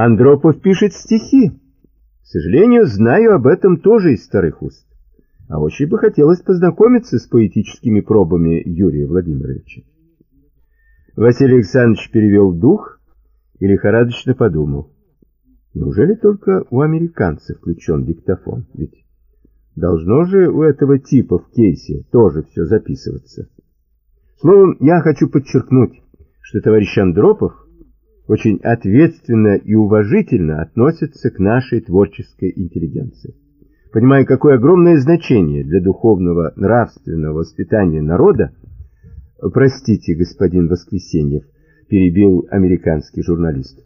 Андропов пишет стихи. К сожалению, знаю об этом тоже из старых уст. А очень бы хотелось познакомиться с поэтическими пробами Юрия Владимировича. Василий Александрович перевел дух и лихорадочно подумал. Неужели только у американцев включен диктофон? Ведь должно же у этого типа в кейсе тоже все записываться. Словом, я хочу подчеркнуть, что товарищ Андропов очень ответственно и уважительно относится к нашей творческой интеллигенции. Понимая, какое огромное значение для духовного нравственного воспитания народа, простите, господин Воскресеньев, перебил американский журналист.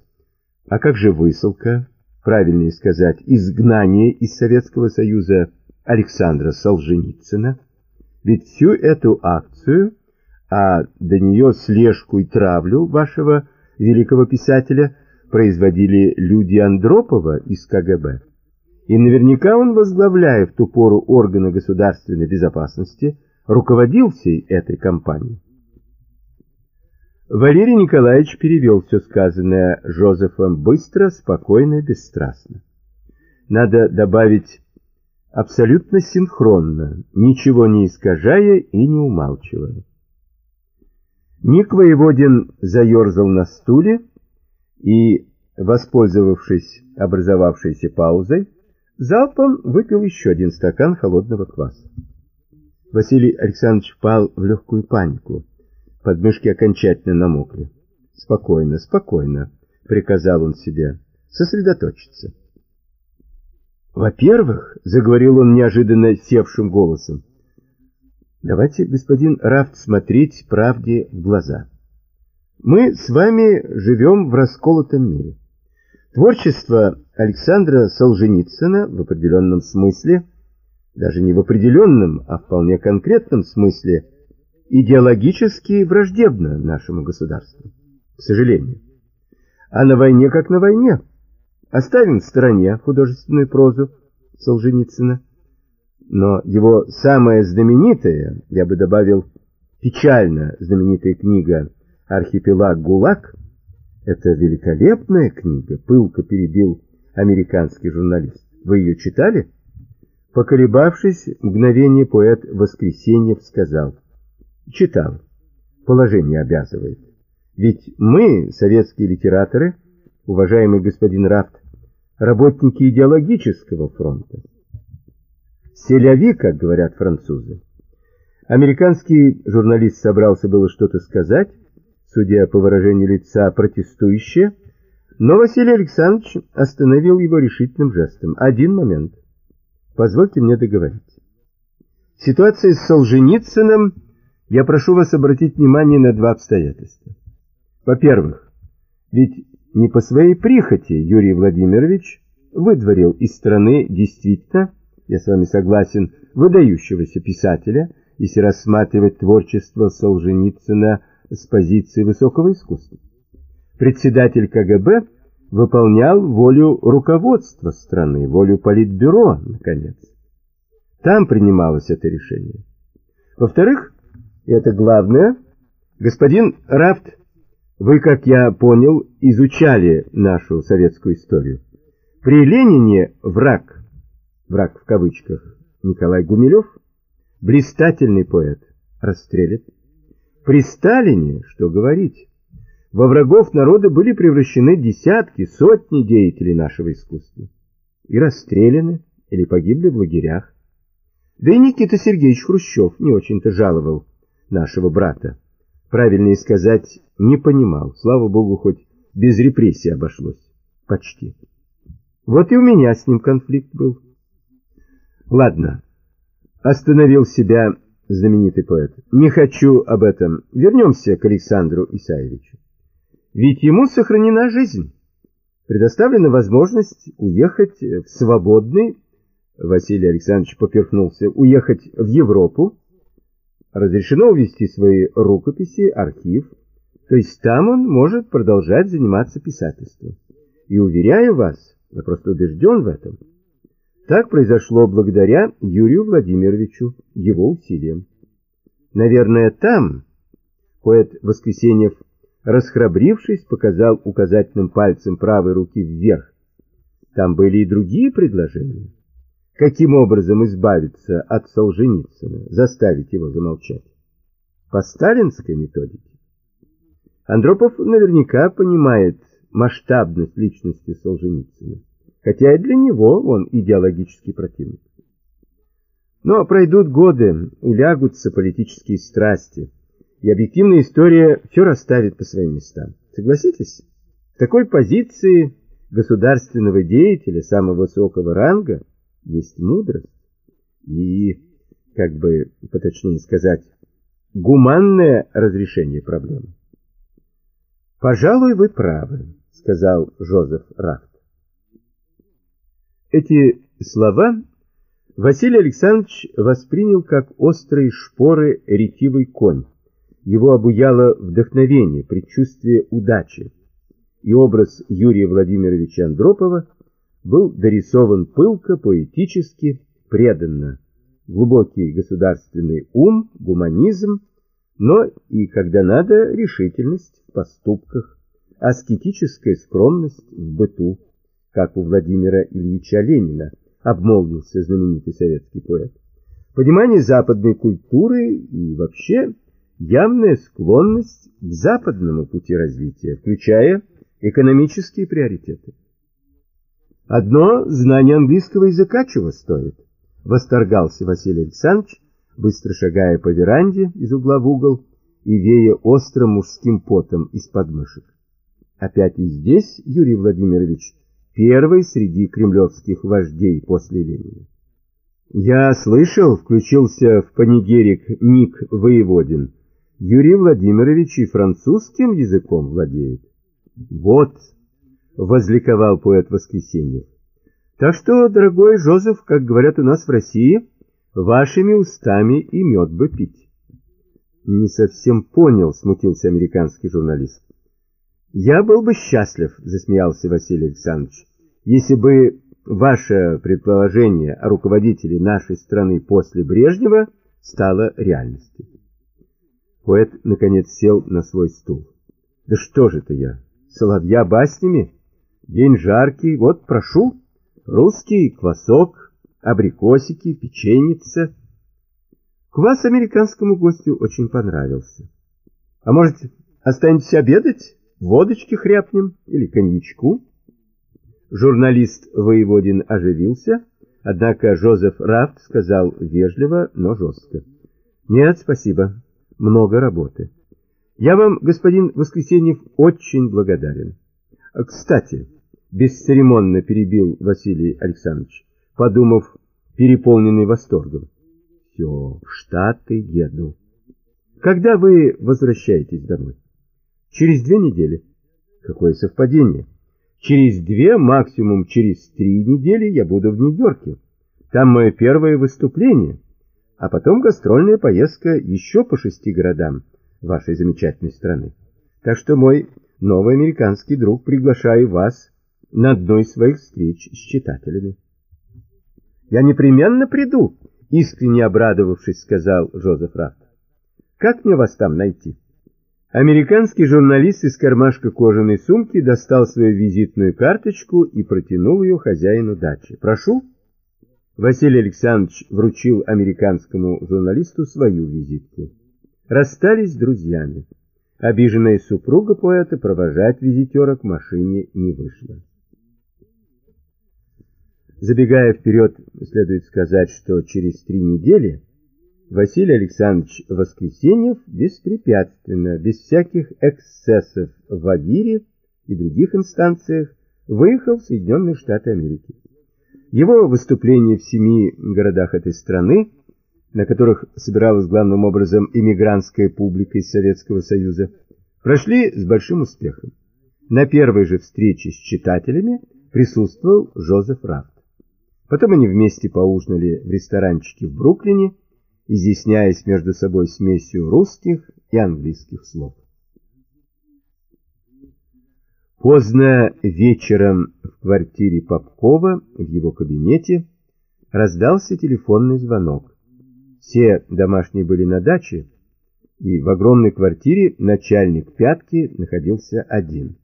А как же высылка, правильнее сказать, изгнание из Советского Союза Александра Солженицына? Ведь всю эту акцию, а до нее слежку и травлю вашего великого писателя производили люди Андропова из КГБ. И наверняка он, возглавляя в ту пору органы государственной безопасности, руководил всей этой кампанией. Валерий Николаевич перевел все сказанное Жозефом быстро, спокойно и бесстрастно. Надо добавить абсолютно синхронно, ничего не искажая и не умалчивая. Ник Воеводин заерзал на стуле и, воспользовавшись образовавшейся паузой, залпом выпил еще один стакан холодного кваса. Василий Александрович впал в легкую панику. Подмышки окончательно намокли. «Спокойно, спокойно», — приказал он себе, — «сосредоточиться». «Во-первых», — заговорил он неожиданно севшим голосом, Давайте, господин Рафт, смотреть правде в глаза. Мы с вами живем в расколотом мире. Творчество Александра Солженицына в определенном смысле, даже не в определенном, а вполне конкретном смысле, идеологически враждебно нашему государству, к сожалению. А на войне как на войне. Оставим в стороне художественную прозу Солженицына но его самая знаменитая, я бы добавил, печально знаменитая книга «Архипелаг ГУЛАГ» — это великолепная книга, пылко перебил американский журналист. Вы ее читали? Поколебавшись, мгновение поэт Воскресеньев сказал. Читал. Положение обязывает. Ведь мы, советские литераторы, уважаемый господин Рафт, работники идеологического фронта. Селяви, как говорят французы. Американский журналист собрался было что-то сказать, судя по выражению лица протестующее, но Василий Александрович остановил его решительным жестом. Один момент. Позвольте мне договорить. Ситуация с Солженицыным, я прошу вас обратить внимание на два обстоятельства. Во-первых, ведь не по своей прихоти Юрий Владимирович выдворил из страны действительно я с вами согласен, выдающегося писателя, если рассматривать творчество Солженицына с позиции высокого искусства. Председатель КГБ выполнял волю руководства страны, волю политбюро, наконец. Там принималось это решение. Во-вторых, и это главное, господин Рафт, вы, как я понял, изучали нашу советскую историю. При Ленине враг – враг в кавычках, Николай Гумилев, блистательный поэт, расстрелят. При Сталине, что говорить, во врагов народа были превращены десятки, сотни деятелей нашего искусства. И расстреляны или погибли в лагерях. Да и Никита Сергеевич Хрущев не очень-то жаловал нашего брата. Правильнее сказать, не понимал. Слава богу, хоть без репрессий обошлось. Почти. Вот и у меня с ним конфликт был. Ладно, остановил себя знаменитый поэт. Не хочу об этом. Вернемся к Александру Исаевичу. Ведь ему сохранена жизнь. Предоставлена возможность уехать в свободный, Василий Александрович поперхнулся, уехать в Европу. Разрешено увести свои рукописи, архив. То есть там он может продолжать заниматься писательством. И уверяю вас, я просто убежден в этом, так произошло благодаря Юрию Владимировичу, его усилиям. Наверное, там, поэт Воскресеньев расхрабрившись, показал указательным пальцем правой руки вверх. Там были и другие предложения. Каким образом избавиться от Солженицына, заставить его замолчать? По сталинской методике. Андропов наверняка понимает масштабность личности Солженицына, хотя и для него он идеологический противник. Но пройдут годы, улягутся политические страсти, и объективная история все расставит по своим местам. Согласитесь? В такой позиции государственного деятеля самого высокого ранга есть мудрость и, как бы поточнее сказать, гуманное разрешение проблемы. «Пожалуй, вы правы», — сказал Жозеф Рафт. Эти слова Василий Александрович воспринял как острые шпоры ретивый конь. Его обуяло вдохновение, предчувствие удачи. И образ Юрия Владимировича Андропова был дорисован пылко, поэтически, преданно. Глубокий государственный ум, гуманизм, но и, когда надо, решительность в поступках, аскетическая скромность в быту, как у Владимира Ильича Ленина, обмолвился знаменитый советский поэт. Понимание западной культуры и вообще явная склонность к западному пути развития, включая экономические приоритеты. Одно знание английского языка чего стоит, восторгался Василий Александрович, быстро шагая по веранде из угла в угол и вея острым мужским потом из подмышек. Опять и здесь Юрий Владимирович первый среди кремлевских вождей после Ленина. Я слышал, включился в панигерик Ник Воеводин, Юрий Владимирович и французским языком владеет. Вот, возликовал поэт Воскресеньев. Так что, дорогой Жозеф, как говорят у нас в России, вашими устами и мед бы пить. Не совсем понял, смутился американский журналист. Я был бы счастлив, засмеялся Василий Александрович, если бы ваше предположение о руководителе нашей страны после Брежнева стало реальностью. Поэт, наконец, сел на свой стул. Да что же это я, соловья баснями? День жаркий, вот прошу, русский квасок, абрикосики, печеница. Квас американскому гостю очень понравился. А может, останетесь обедать? Водочки хряпнем или коньячку? Журналист Воеводин оживился, однако Жозеф Рафт сказал вежливо, но жестко. Нет, спасибо, много работы. Я вам, господин Воскресеньев, очень благодарен. Кстати, бесцеремонно перебил Василий Александрович, подумав, переполненный восторгом. Все, в Штаты еду. Когда вы возвращаетесь домой? Через две недели. Какое совпадение. Через две, максимум через три недели я буду в Нью-Йорке. Там мое первое выступление, а потом гастрольная поездка еще по шести городам вашей замечательной страны. Так что, мой новый американский друг, приглашаю вас на одну из своих встреч с читателями. Я непременно приду, искренне обрадовавшись, сказал Жозеф Рафт. Как мне вас там найти? Американский журналист из кармашка кожаной сумки достал свою визитную карточку и протянул ее хозяину дачи. «Прошу». Василий Александрович вручил американскому журналисту свою визитку. Расстались с друзьями. Обиженная супруга поэта провожать визитера к машине не вышла. Забегая вперед, следует сказать, что через три недели Василий Александрович Воскресеньев беспрепятственно, без всяких эксцессов в Авире и других инстанциях, выехал в Соединенные Штаты Америки. Его выступления в семи городах этой страны, на которых собиралась главным образом иммигрантская публика из Советского Союза, прошли с большим успехом. На первой же встрече с читателями присутствовал Жозеф Рафт. Потом они вместе поужинали в ресторанчике в Бруклине, изъясняясь между собой смесью русских и английских слов. Поздно вечером в квартире Попкова в его кабинете раздался телефонный звонок. Все домашние были на даче, и в огромной квартире начальник пятки находился один.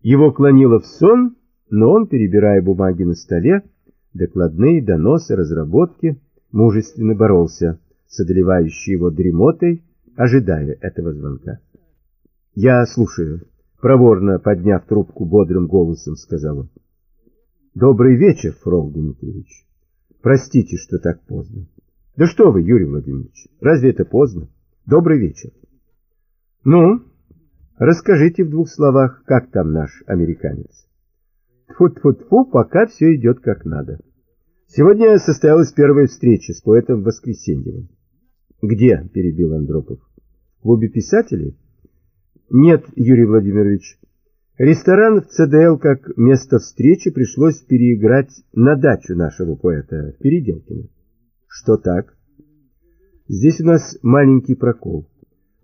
Его клонило в сон, но он, перебирая бумаги на столе, докладные, доносы, разработки, мужественно боролся с одолевающей его дремотой, ожидая этого звонка. «Я слушаю», — проворно подняв трубку бодрым голосом, сказал он. «Добрый вечер, Фрол Дмитриевич. Простите, что так поздно». «Да что вы, Юрий Владимирович, разве это поздно? Добрый вечер». «Ну, расскажите в двух словах, как там наш американец?» Тьфу-тьфу-тьфу, пока все идет как надо. Сегодня состоялась первая встреча с поэтом Воскресеньевым. «Где?» – перебил Андропов. «В клубе писателей?» «Нет, Юрий Владимирович. Ресторан в ЦДЛ как место встречи пришлось переиграть на дачу нашего поэта в Переделкино». «Что так?» «Здесь у нас маленький прокол.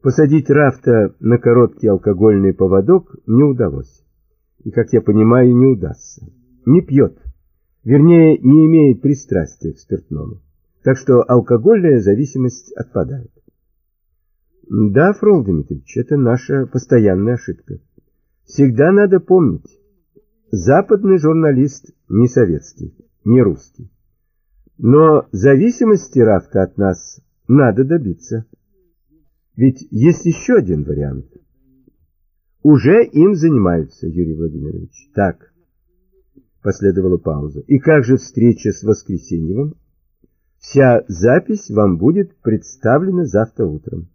Посадить Рафта на короткий алкогольный поводок не удалось. И, как я понимаю, не удастся. Не пьет. Вернее, не имеет пристрастия к спиртному так что алкогольная зависимость отпадает. Да, Фрол Дмитриевич, это наша постоянная ошибка. Всегда надо помнить, западный журналист не советский, не русский. Но зависимости Рафта от нас надо добиться. Ведь есть еще один вариант. Уже им занимаются, Юрий Владимирович. Так. Последовала пауза. И как же встреча с Воскресеньевым? Вся запись вам будет представлена завтра утром.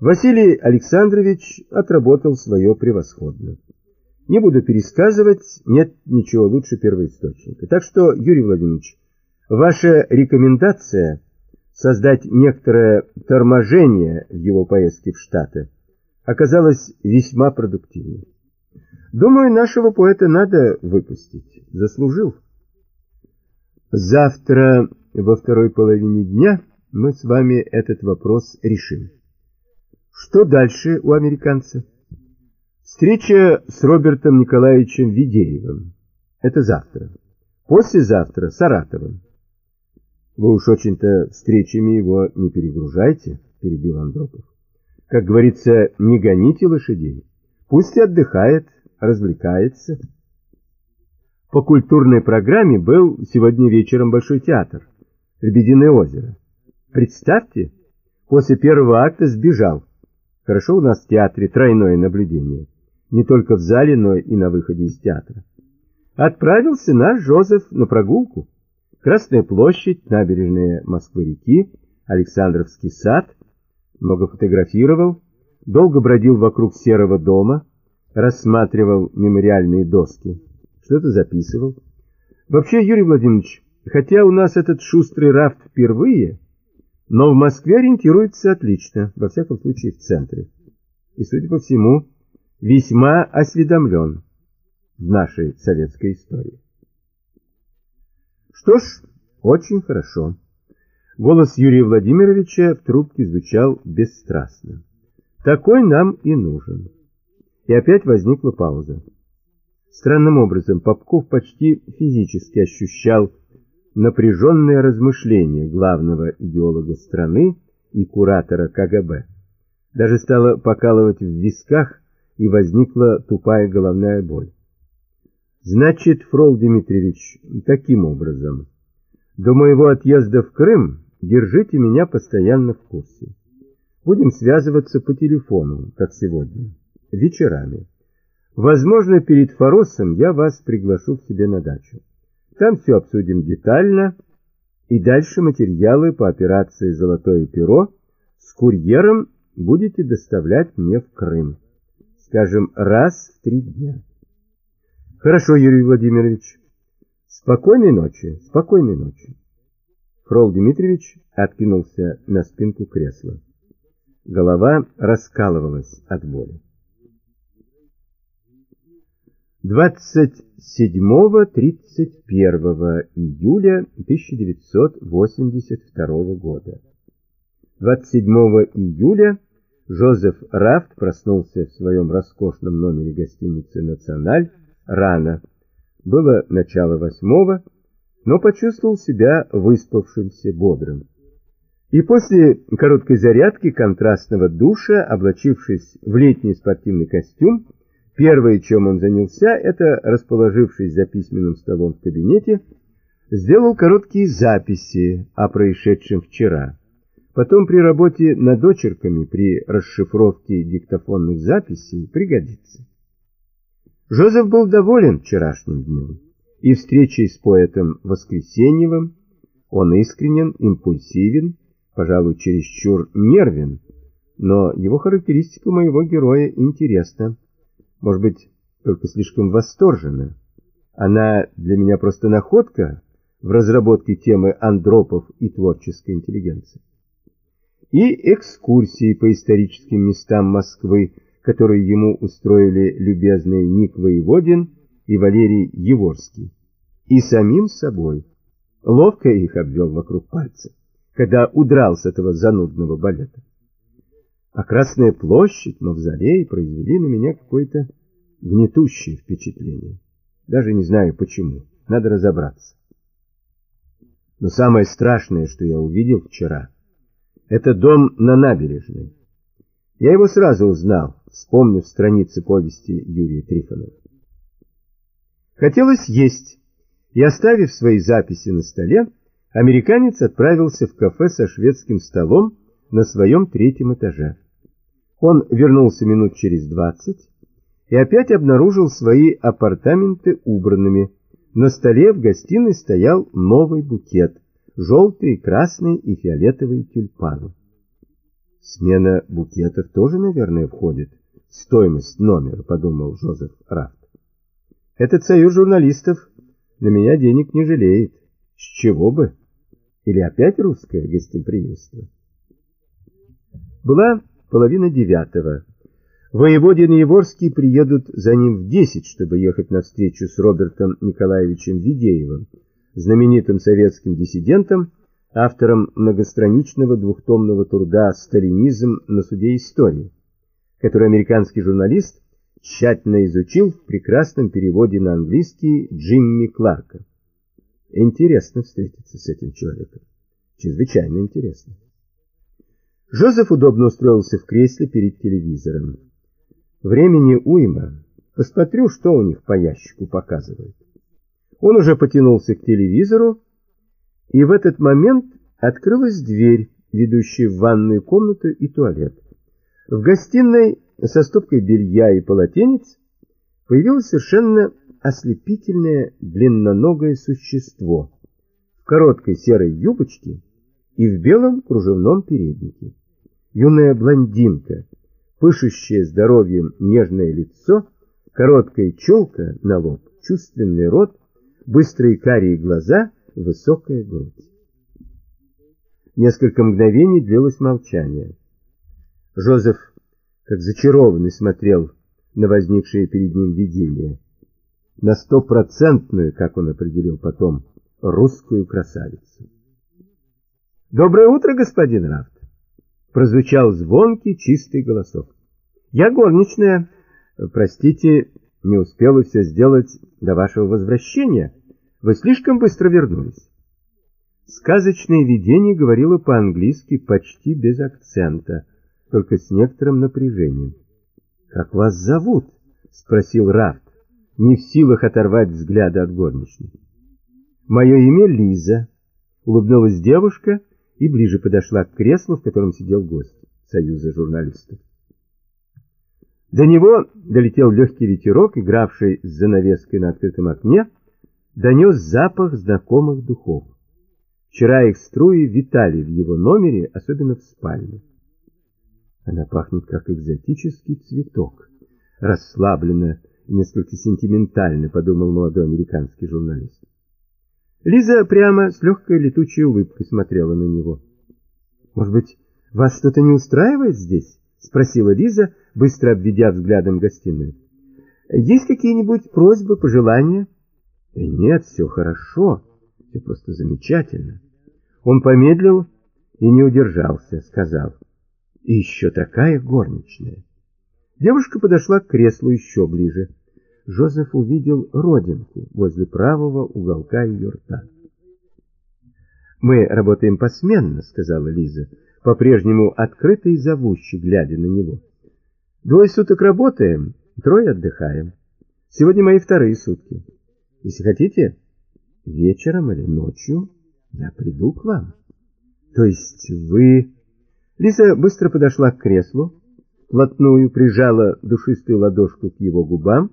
Василий Александрович отработал свое превосходно. Не буду пересказывать, нет ничего лучше первоисточника. Так что, Юрий Владимирович, ваша рекомендация создать некоторое торможение в его поездке в Штаты оказалась весьма продуктивной. Думаю, нашего поэта надо выпустить. Заслужил. Завтра во второй половине дня мы с вами этот вопрос решим. Что дальше у американца? Встреча с Робертом Николаевичем Ведеевым. Это завтра. Послезавтра Саратовым. Вы уж очень-то встречами его не перегружайте, перебил Андропов. Как говорится, не гоните лошадей. Пусть отдыхает, развлекается. По культурной программе был сегодня вечером Большой театр. Лебединое озеро. Представьте, после первого акта сбежал. Хорошо у нас в театре тройное наблюдение. Не только в зале, но и на выходе из театра. Отправился наш Жозеф на прогулку. Красная площадь, набережная Москвы-реки, Александровский сад. Много фотографировал, долго бродил вокруг серого дома, рассматривал мемориальные доски. Что-то записывал. Вообще, Юрий Владимирович, Хотя у нас этот шустрый рафт впервые, но в Москве ориентируется отлично, во всяком случае в центре. И, судя по всему, весьма осведомлен в нашей советской истории. Что ж, очень хорошо. Голос Юрия Владимировича в трубке звучал бесстрастно. Такой нам и нужен. И опять возникла пауза. Странным образом Попков почти физически ощущал, напряженное размышление главного идеолога страны и куратора КГБ. Даже стало покалывать в висках, и возникла тупая головная боль. Значит, Фрол Дмитриевич, таким образом, до моего отъезда в Крым держите меня постоянно в курсе. Будем связываться по телефону, как сегодня, вечерами. Возможно, перед Форосом я вас приглашу к себе на дачу. Там все обсудим детально, и дальше материалы по операции «Золотое перо» с курьером будете доставлять мне в Крым. Скажем, раз в три дня. Хорошо, Юрий Владимирович. Спокойной ночи, спокойной ночи. Фрол Дмитриевич откинулся на спинку кресла. Голова раскалывалась от боли. 27-31 июля 1982 года. 27 июля Жозеф Рафт проснулся в своем роскошном номере гостиницы «Националь» рано. Было начало восьмого, но почувствовал себя выспавшимся бодрым. И после короткой зарядки контрастного душа, облачившись в летний спортивный костюм, первое, чем он занялся, это, расположившись за письменным столом в кабинете, сделал короткие записи о происшедшем вчера. Потом при работе над очерками, при расшифровке диктофонных записей пригодится. Жозеф был доволен вчерашним днем и встречей с поэтом Воскресеньевым. Он искренен, импульсивен, пожалуй, чересчур нервен, но его характеристика моего героя интересна. Может быть, только слишком восторжена. Она для меня просто находка в разработке темы андропов и творческой интеллигенции. И экскурсии по историческим местам Москвы, которые ему устроили любезные Ник Воеводин и Валерий Еворский. И самим собой. Ловко их обвел вокруг пальца когда удрал с этого занудного балета. А Красная площадь, Мавзолей произвели на меня какое-то гнетущее впечатление. Даже не знаю почему. Надо разобраться. Но самое страшное, что я увидел вчера, это дом на набережной. Я его сразу узнал, вспомнив страницы повести Юрия Трифонова. Хотелось есть, и, оставив свои записи на столе, американец отправился в кафе со шведским столом на своем третьем этаже. Он вернулся минут через двадцать и опять обнаружил свои апартаменты убранными. На столе в гостиной стоял новый букет, желтые, красные и фиолетовые тюльпаны. Смена букетов тоже, наверное, входит в стоимость номера, подумал Жозеф Рафт. Этот союз журналистов на меня денег не жалеет. С чего бы? Или опять русское гостеприимство? Была половина девятого. Воеводин и Еворский приедут за ним в десять, чтобы ехать на встречу с Робертом Николаевичем Видеевым, знаменитым советским диссидентом, автором многостраничного двухтомного труда «Сталинизм на суде истории», который американский журналист тщательно изучил в прекрасном переводе на английский Джимми Кларка. Интересно встретиться с этим человеком. Чрезвычайно интересно. Жозеф удобно устроился в кресле перед телевизором. Времени уйма. Посмотрю, что у них по ящику показывают. Он уже потянулся к телевизору, и в этот момент открылась дверь, ведущая в ванную комнату и туалет. В гостиной со стопкой белья и полотенец появилась совершенно ослепительное длинноногое существо в короткой серой юбочке и в белом кружевном переднике. Юная блондинка, пышущее здоровьем нежное лицо, короткая челка на лоб, чувственный рот, быстрые карие глаза, высокая грудь. Несколько мгновений длилось молчание. Жозеф, как зачарованный, смотрел на возникшее перед ним видение на стопроцентную, как он определил потом, русскую красавицу. «Доброе утро, господин Рафт!» Прозвучал звонкий, чистый голосок. «Я горничная. Простите, не успела все сделать до вашего возвращения. Вы слишком быстро вернулись». Сказочное видение говорило по-английски почти без акцента, только с некоторым напряжением. «Как вас зовут?» — спросил Рафт не в силах оторвать взгляда от горничной. «Мое имя Лиза», — улыбнулась девушка и ближе подошла к креслу, в котором сидел гость Союза журналистов. До него долетел легкий ветерок, игравший с занавеской на открытом окне, донес запах знакомых духов. Вчера их струи витали в его номере, особенно в спальне. Она пахнет, как экзотический цветок, расслабленно несколько сентиментально, подумал молодой американский журналист. Лиза прямо с легкой летучей улыбкой смотрела на него. «Может быть, вас что-то не устраивает здесь?» — спросила Лиза, быстро обведя взглядом гостиную. «Есть какие-нибудь просьбы, пожелания?» «Да нет, все хорошо, все просто замечательно». Он помедлил и не удержался, сказал. «И еще такая горничная». Девушка подошла к креслу еще ближе. Жозеф увидел родинку возле правого уголка ее рта. Мы работаем посменно, сказала Лиза, по-прежнему открыто и зовуще, глядя на него. Двое суток работаем, трое отдыхаем. Сегодня мои вторые сутки. Если хотите, вечером или ночью я приду к вам. То есть вы... Лиза быстро подошла к креслу, плотную прижала душистую ладошку к его губам,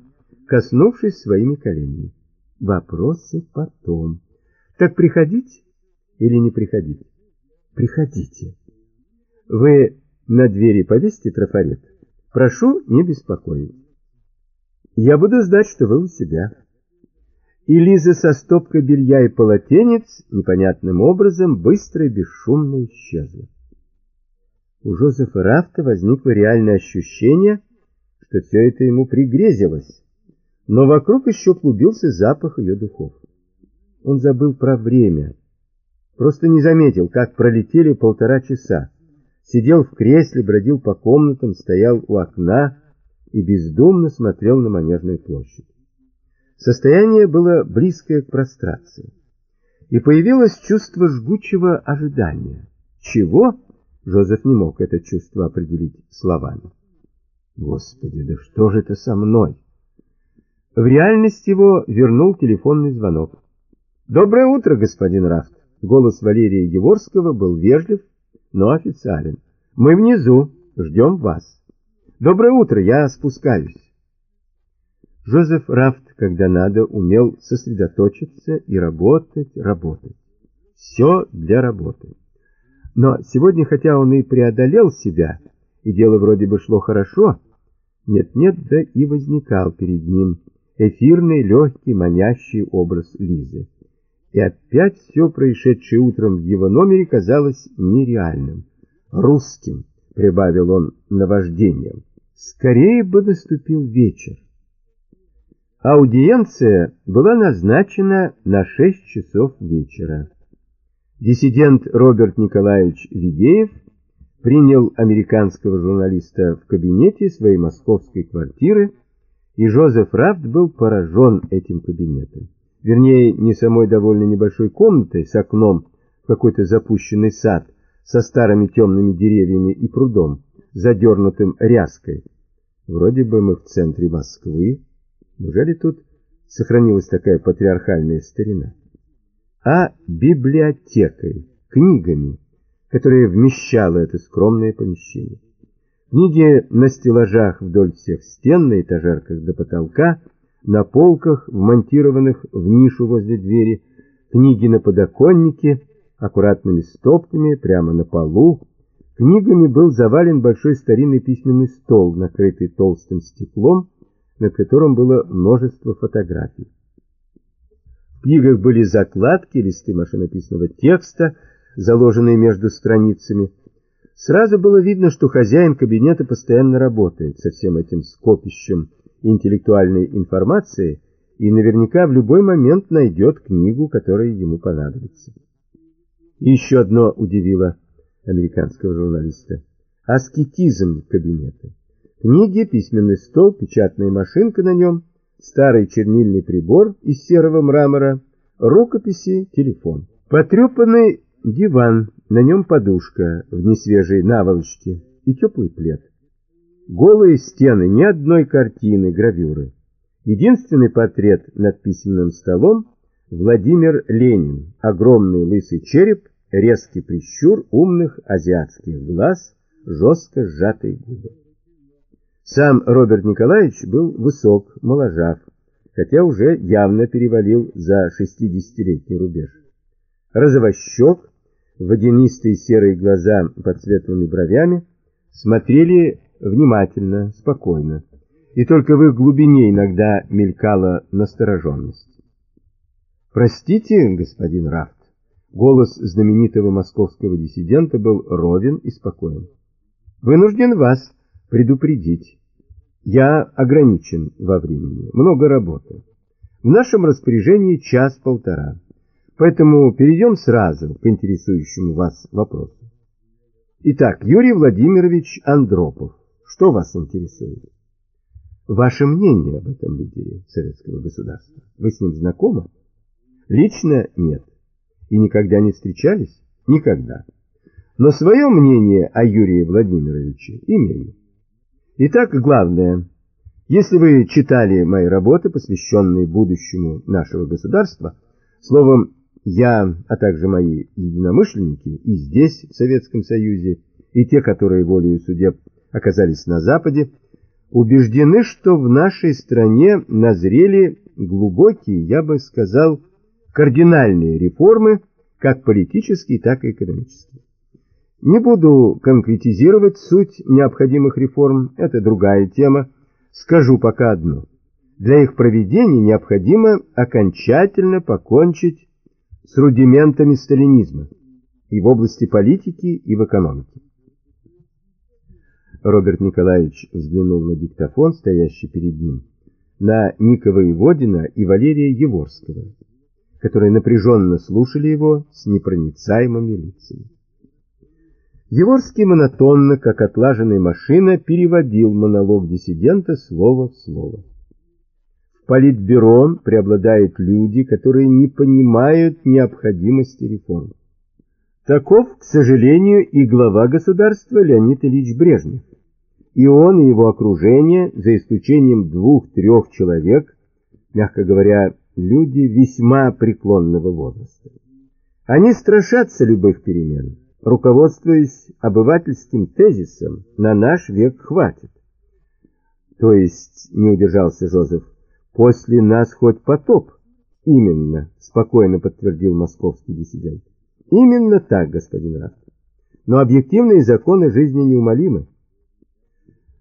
коснувшись своими коленями. Вопросы потом. Так приходить или не приходить? Приходите. Вы на двери повесите трафарет? Прошу не беспокоить. Я буду знать, что вы у себя. И Лиза со стопкой белья и полотенец непонятным образом быстро и бесшумно исчезла. У Жозефа Рафта возникло реальное ощущение, что все это ему пригрезилось но вокруг еще клубился запах ее духов. Он забыл про время, просто не заметил, как пролетели полтора часа. Сидел в кресле, бродил по комнатам, стоял у окна и бездумно смотрел на Манежную площадь. Состояние было близкое к прострации. И появилось чувство жгучего ожидания. Чего? Жозеф не мог это чувство определить словами. Господи, да что же это со мной? В реальность его вернул телефонный звонок. «Доброе утро, господин Рафт!» Голос Валерия Еворского был вежлив, но официален. «Мы внизу, ждем вас». «Доброе утро, я спускаюсь». Жозеф Рафт, когда надо, умел сосредоточиться и работать, работать. Все для работы. Но сегодня, хотя он и преодолел себя, и дело вроде бы шло хорошо, нет-нет, да и возникал перед ним эфирный, легкий, манящий образ Лизы. И опять все происшедшее утром в его номере казалось нереальным. «Русским», — прибавил он наваждением. «Скорее бы наступил вечер». Аудиенция была назначена на шесть часов вечера. Диссидент Роберт Николаевич Видеев принял американского журналиста в кабинете своей московской квартиры и Жозеф Рафт был поражен этим кабинетом. Вернее, не самой довольно небольшой комнатой с окном в какой-то запущенный сад со старыми темными деревьями и прудом, задернутым ряской. Вроде бы мы в центре Москвы. Неужели тут сохранилась такая патриархальная старина? А библиотекой, книгами, которая вмещала это скромное помещение. Книги на стеллажах вдоль всех стен, на этажерках до потолка, на полках, вмонтированных в нишу возле двери, книги на подоконнике, аккуратными стопками прямо на полу. Книгами был завален большой старинный письменный стол, накрытый толстым стеклом, на котором было множество фотографий. В книгах были закладки, листы машинописного текста, заложенные между страницами, Сразу было видно, что хозяин кабинета постоянно работает со всем этим скопищем интеллектуальной информации и наверняка в любой момент найдет книгу, которая ему понадобится. И еще одно удивило американского журналиста. Аскетизм кабинета. Книги, письменный стол, печатная машинка на нем, старый чернильный прибор из серого мрамора, рукописи, телефон. Потрепанный Диван, на нем подушка в несвежей наволочке и теплый плед. Голые стены, ни одной картины, гравюры. Единственный портрет над письменным столом — Владимир Ленин, огромный лысый череп, резкий прищур умных азиатских глаз, жестко сжатые губы. Сам Роберт Николаевич был высок, моложав, хотя уже явно перевалил за шестидесятилетний рубеж. Розовощек, водянистые серые глаза под светлыми бровями смотрели внимательно, спокойно, и только в их глубине иногда мелькала настороженность. «Простите, господин Рафт», голос знаменитого московского диссидента был ровен и спокоен. «Вынужден вас предупредить. Я ограничен во времени, много работы. В нашем распоряжении час-полтора. Поэтому перейдем сразу к интересующему вас вопросу. Итак, Юрий Владимирович Андропов, что вас интересует? Ваше мнение об этом лидере советского государства. Вы с ним знакомы? Лично нет. и никогда не встречались? Никогда. Но свое мнение о Юрии Владимировиче имею. Итак, главное. Если вы читали мои работы, посвященные будущему нашего государства, словом, я, а также мои единомышленники и здесь, в Советском Союзе, и те, которые волею судеб оказались на Западе, убеждены, что в нашей стране назрели глубокие, я бы сказал, кардинальные реформы, как политические, так и экономические. Не буду конкретизировать суть необходимых реформ, это другая тема, скажу пока одно. Для их проведения необходимо окончательно покончить с рудиментами сталинизма и в области политики, и в экономике. Роберт Николаевич взглянул на диктофон, стоящий перед ним, на Ника Воеводина и Валерия Еворского, которые напряженно слушали его с непроницаемыми лицами. Еворский монотонно, как отлаженная машина, переводил монолог диссидента слово в слово. Политбюро преобладают люди, которые не понимают необходимости реформ. Таков, к сожалению, и глава государства Леонид Ильич Брежнев и он и его окружение, за исключением двух-трех человек, мягко говоря, люди весьма преклонного возраста. Они страшатся любых перемен, руководствуясь обывательским тезисом «на наш век хватит». То есть, не удержался Жозеф, после нас хоть потоп. Именно, спокойно подтвердил московский диссидент. Именно так, господин Рафт. Но объективные законы жизни неумолимы.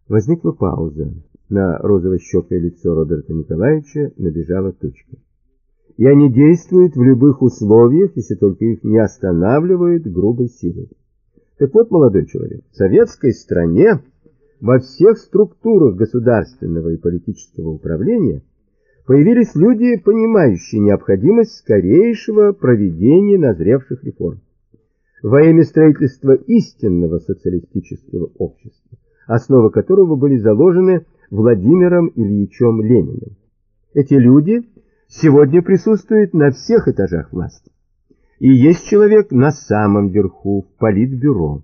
Возникла пауза. На розово-щекое лицо Роберта Николаевича набежала тучка. И они действуют в любых условиях, если только их не останавливают грубой силой. Так вот, молодой человек, в советской стране во всех структурах государственного и политического управления появились люди, понимающие необходимость скорейшего проведения назревших реформ во имя строительства истинного социалистического общества основы которого были заложены Владимиром Ильичем Лениным. Эти люди сегодня присутствуют на всех этажах власти. И есть человек на самом верху, в политбюро,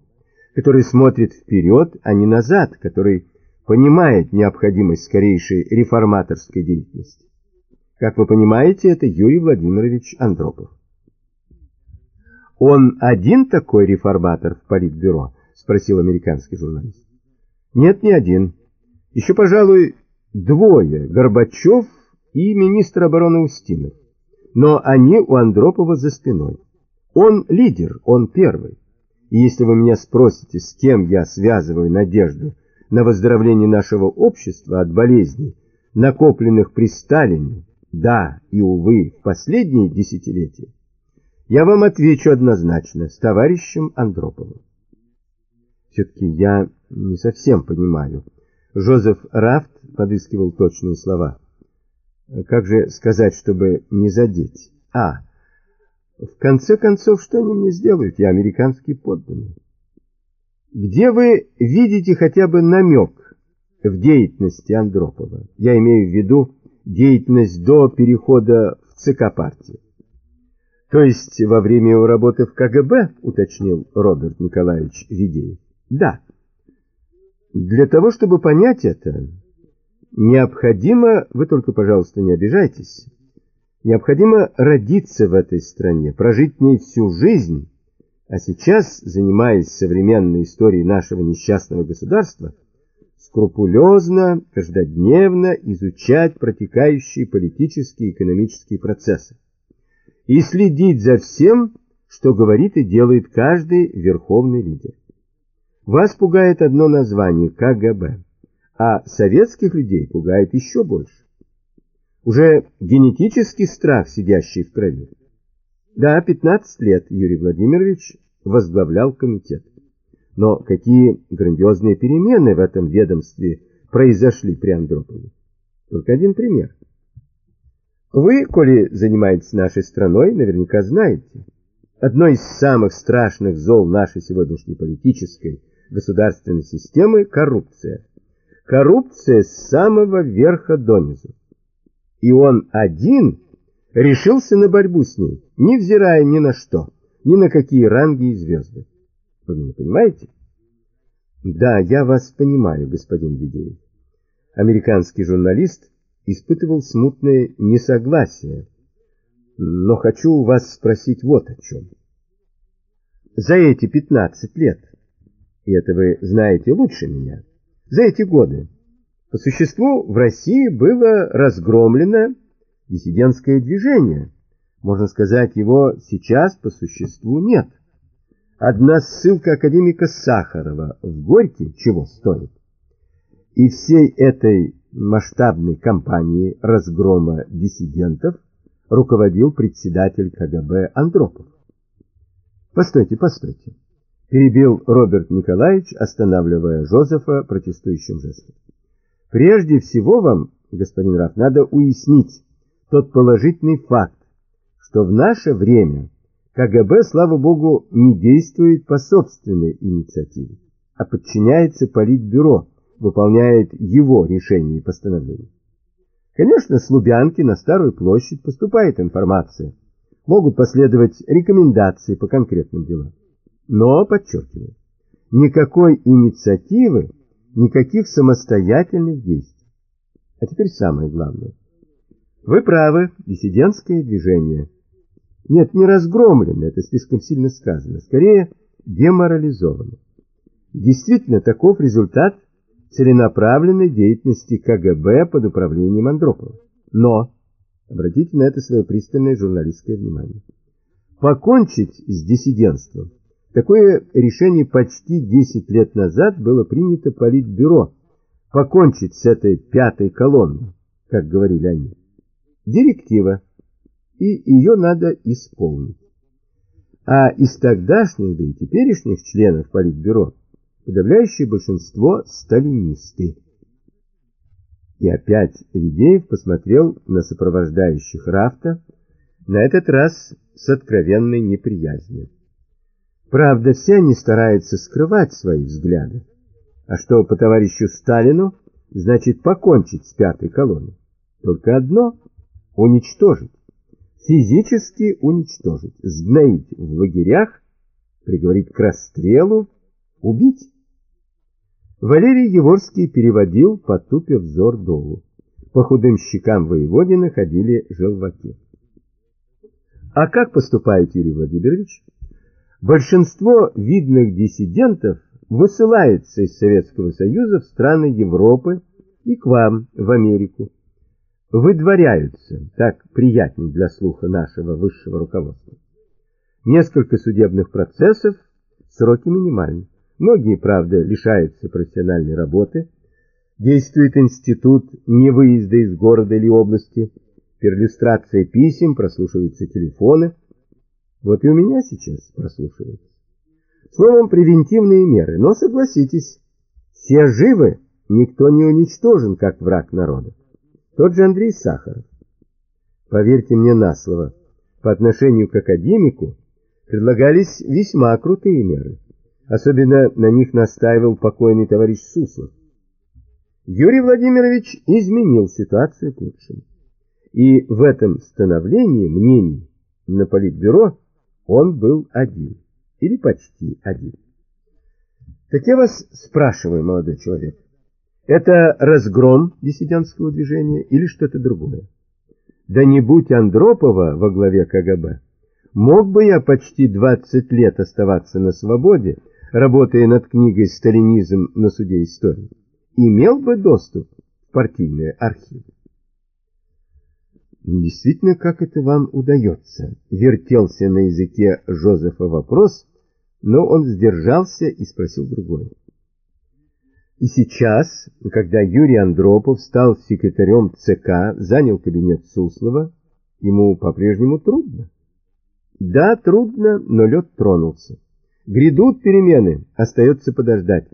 который смотрит вперед, а не назад, который понимает необходимость скорейшей реформаторской деятельности. Как вы понимаете, это Юрий Владимирович Андропов. «Он один такой реформатор в политбюро?» – спросил американский журналист. Нет, не один. Еще, пожалуй, двое, Горбачев и министр обороны Устинов. Но они у Андропова за спиной. Он лидер, он первый. И если вы меня спросите, с кем я связываю надежду на выздоровление нашего общества от болезней, накопленных при Сталине, да и, увы, в последние десятилетия, я вам отвечу однозначно, с товарищем Андроповым. Все-таки я не совсем понимаю. Жозеф Рафт подыскивал точные слова. Как же сказать, чтобы не задеть? А, в конце концов, что они мне сделают? Я американский подданный. Где вы видите хотя бы намек в деятельности Андропова? Я имею в виду деятельность до перехода в ЦК партии. То есть во время его работы в КГБ, уточнил Роберт Николаевич Видеев. Да. Для того, чтобы понять это, необходимо, вы только, пожалуйста, не обижайтесь, необходимо родиться в этой стране, прожить в ней всю жизнь, а сейчас, занимаясь современной историей нашего несчастного государства, скрупулезно, каждодневно изучать протекающие политические и экономические процессы и следить за всем, что говорит и делает каждый верховный лидер. Вас пугает одно название – КГБ, а советских людей пугает еще больше. Уже генетический страх, сидящий в крови. Да, 15 лет Юрий Владимирович возглавлял комитет. Но какие грандиозные перемены в этом ведомстве произошли при Андропове? Только один пример. Вы, коли занимаетесь нашей страной, наверняка знаете, одно из самых страшных зол нашей сегодняшней политической государственной системы коррупция. Коррупция с самого верха донизу. И он один решился на борьбу с ней, невзирая ни на что, ни на какие ранги и звезды. Вы меня понимаете? Да, я вас понимаю, господин Ведеев. Американский журналист испытывал смутное несогласие, но хочу вас спросить вот о чем. За эти 15 лет, и это вы знаете лучше меня, за эти годы, по существу в России было разгромлено диссидентское движение. Можно сказать, его сейчас по существу нет. Одна ссылка академика Сахарова в Горький чего стоит? И всей этой масштабной кампании разгрома диссидентов руководил председатель КГБ Андропов. Постойте, постойте, перебил Роберт Николаевич, останавливая Жозефа протестующим жестом. Прежде всего вам, господин Раф, надо уяснить тот положительный факт, что в наше время КГБ, слава богу, не действует по собственной инициативе, а подчиняется Политбюро, выполняет его решения и постановления. Конечно, с Лубянки на Старую площадь поступает информация, могут последовать рекомендации по конкретным делам. Но, подчеркиваю, никакой инициативы, никаких самостоятельных действий. А теперь самое главное. Вы правы, диссидентское движение – нет, не разгромлено, это слишком сильно сказано, скорее деморализовано. Действительно, таков результат целенаправленной деятельности КГБ под управлением Андропова. Но, обратите на это свое пристальное журналистское внимание, покончить с диссидентством, такое решение почти 10 лет назад было принято Политбюро, покончить с этой пятой колонной, как говорили они. Директива и ее надо исполнить. А из тогдашних, да и теперешних членов Политбюро подавляющее большинство сталинисты. И опять Ведеев посмотрел на сопровождающих Рафта, на этот раз с откровенной неприязнью. Правда, все они стараются скрывать свои взгляды. А что по товарищу Сталину, значит покончить с пятой колонной. Только одно — уничтожить физически уничтожить, сгноить в лагерях, приговорить к расстрелу, убить. Валерий Еворский переводил, потупив взор долу. По худым щекам воеводина ходили желваки. А как поступает Юрий Владимирович? Большинство видных диссидентов высылается из Советского Союза в страны Европы и к вам, в Америку выдворяются, так приятнее для слуха нашего высшего руководства. Несколько судебных процессов, сроки минимальны. Многие, правда, лишаются профессиональной работы. Действует институт невыезда из города или области, перлюстрация писем, прослушиваются телефоны. Вот и у меня сейчас прослушивается. Словом, превентивные меры. Но согласитесь, все живы, никто не уничтожен, как враг народа. Тот же Андрей Сахаров. Поверьте мне на слово, по отношению к академику предлагались весьма крутые меры. Особенно на них настаивал покойный товарищ Суслов. Юрий Владимирович изменил ситуацию к лучшему. И в этом становлении мнений на политбюро он был один, или почти один. Так я вас спрашиваю, молодой человек, это разгром диссидентского движения или что-то другое? Да не будь Андропова во главе КГБ, мог бы я почти 20 лет оставаться на свободе, работая над книгой «Сталинизм на суде истории», имел бы доступ в партийные архивы. Действительно, как это вам удается? Вертелся на языке Жозефа вопрос, но он сдержался и спросил другое. И сейчас, когда Юрий Андропов стал секретарем ЦК, занял кабинет Суслова, ему по-прежнему трудно. Да, трудно, но лед тронулся. Грядут перемены, остается подождать.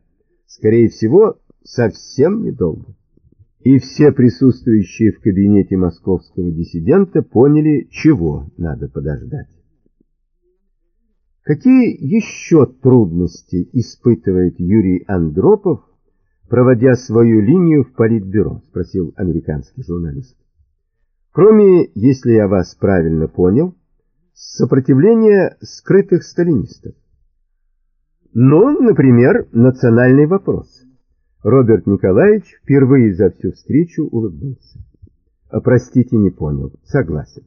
Скорее всего, совсем недолго. И все присутствующие в кабинете московского диссидента поняли, чего надо подождать. Какие еще трудности испытывает Юрий Андропов проводя свою линию в политбюро, спросил американский журналист. Кроме, если я вас правильно понял, сопротивления скрытых сталинистов. Ну, например, национальный вопрос. Роберт Николаевич впервые за всю встречу улыбнулся. А, простите, не понял. Согласен.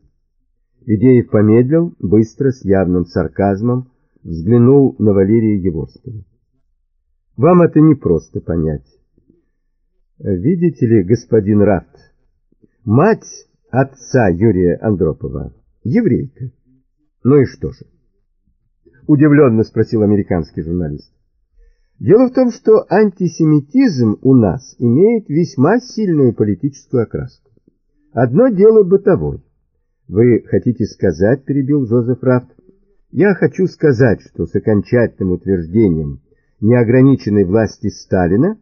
Ведеев помедлил, быстро, с явным сарказмом, взглянул на Валерия Еворского. Вам это не просто понять. Видите ли, господин Рафт, мать отца Юрия Андропова еврейка. Ну и что же? Удивленно спросил американский журналист. Дело в том, что антисемитизм у нас имеет весьма сильную политическую окраску. Одно дело бытовой. Вы хотите сказать, перебил Жозеф Рафт, я хочу сказать, что с окончательным утверждением неограниченной власти Сталина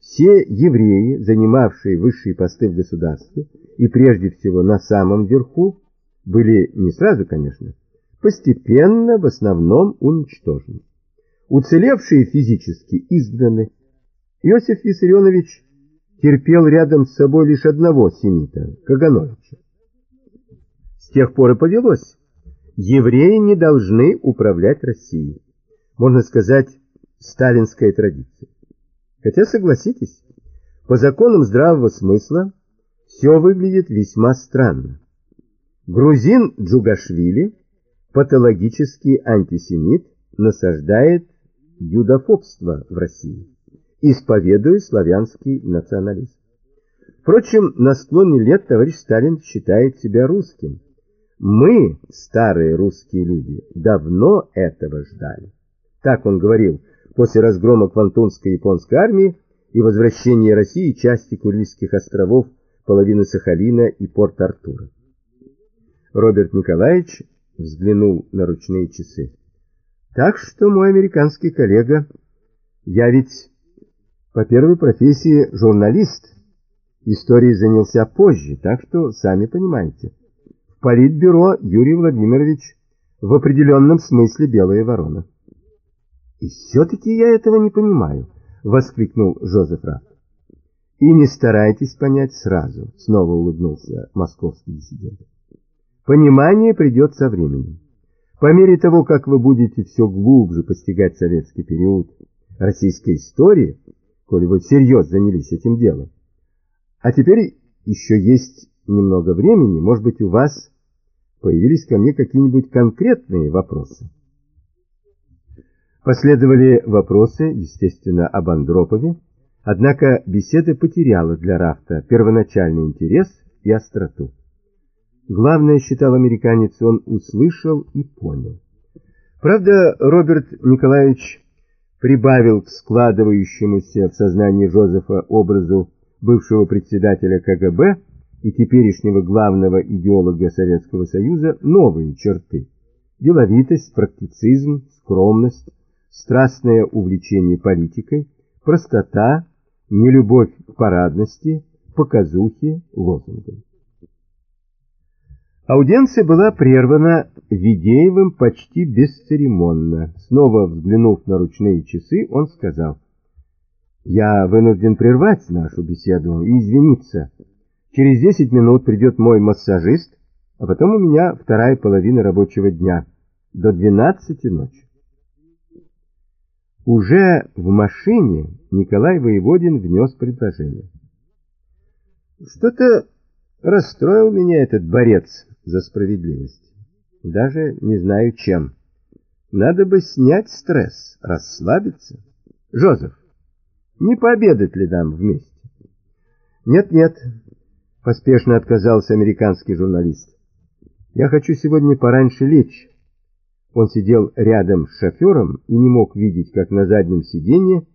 все евреи, занимавшие высшие посты в государстве, и прежде всего на самом верху, были не сразу, конечно, постепенно в основном уничтожены. Уцелевшие физически изгнаны. Иосиф Виссарионович терпел рядом с собой лишь одного семита, Кагановича. С тех пор и повелось. Евреи не должны управлять Россией. Можно сказать, сталинская традиция. Хотя, согласитесь, по законам здравого смысла все выглядит весьма странно. Грузин Джугашвили, патологический антисемит, насаждает юдофобство в России, исповедуя славянский национализм. Впрочем, на склоне лет товарищ Сталин считает себя русским. Мы, старые русские люди, давно этого ждали. Так он говорил после разгрома Квантунской японской армии и возвращения России части Курильских островов, половины Сахалина и Порт-Артура. Роберт Николаевич взглянул на ручные часы. Так что, мой американский коллега, я ведь по первой профессии журналист, историей занялся позже, так что, сами понимаете, в политбюро Юрий Владимирович в определенном смысле белая ворона. «И все-таки я этого не понимаю», — воскликнул Жозеф Раф. «И не старайтесь понять сразу», — снова улыбнулся московский диссидент. «Понимание придет со временем. По мере того, как вы будете все глубже постигать советский период российской истории, коли вы всерьез занялись этим делом. А теперь еще есть немного времени, может быть, у вас появились ко мне какие-нибудь конкретные вопросы». Последовали вопросы, естественно, об Андропове, однако беседа потеряла для Рафта первоначальный интерес и остроту. Главное, считал американец, он услышал и понял. Правда, Роберт Николаевич прибавил к складывающемуся в сознании Жозефа образу бывшего председателя КГБ и теперешнего главного идеолога Советского Союза новые черты – деловитость, практицизм, скромность, страстное увлечение политикой, простота, нелюбовь к парадности, показухе, лозунгам. Аудиенция была прервана Ведеевым почти бесцеремонно. Снова взглянув на ручные часы, он сказал, «Я вынужден прервать нашу беседу и извиниться. Через десять минут придет мой массажист, а потом у меня вторая половина рабочего дня, до двенадцати ночи». Уже в машине Николай Воеводин внес предложение. Что-то расстроил меня этот борец за справедливость. Даже не знаю чем. Надо бы снять стресс, расслабиться. Жозеф, не пообедать ли нам вместе? Нет-нет, поспешно отказался американский журналист. Я хочу сегодня пораньше лечь. Он сидел рядом с шофером и не мог видеть, как на заднем сиденье